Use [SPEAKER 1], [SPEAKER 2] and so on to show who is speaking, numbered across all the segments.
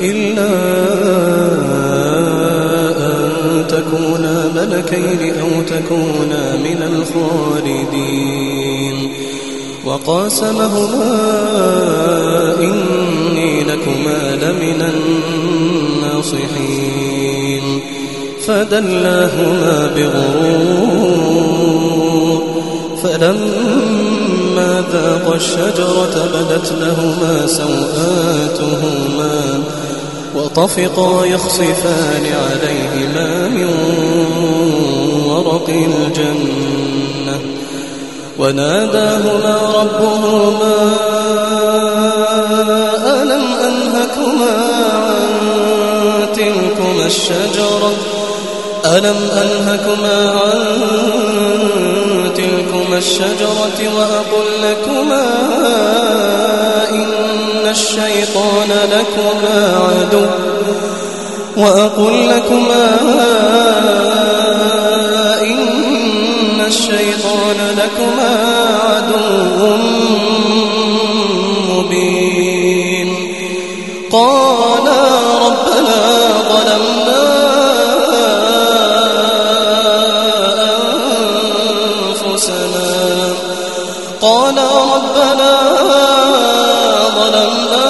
[SPEAKER 1] إلا أن تكونا ملكين أو تكونا من الخالدين. وقاسمهما إني لكما لمن الناصحين. فدلاهما بغرور. فلما ذاقا الشجرة بدت لهما سوآتهما. وطفقا يخصفان عليهما من ورق الجنة وناداهما ربهما ألم أنهكما عن تلكما الشجرة ألم أنهكما عن تلكما الشجرة وأقل لكما عدو وأقل لكما إن الشيطان لكما عدو مبين. قالا ربنا ظلمنا أنفسنا. قالا ربنا ظلمنا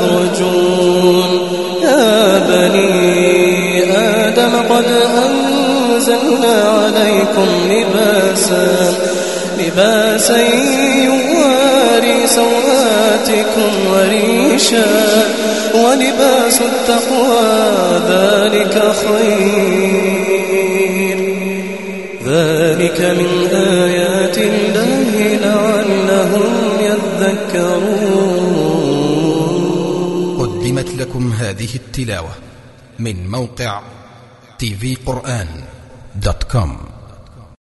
[SPEAKER 1] تخرجون يا بني آدم قد أنزلنا عليكم لباسا لباسا يواري سوآتكم وريشا ولباس التقوى ذلك خير. ذلك من آيات الله لعلهم يذكرون.
[SPEAKER 2] قدمت لكم هذه التلاوة من موقع كوم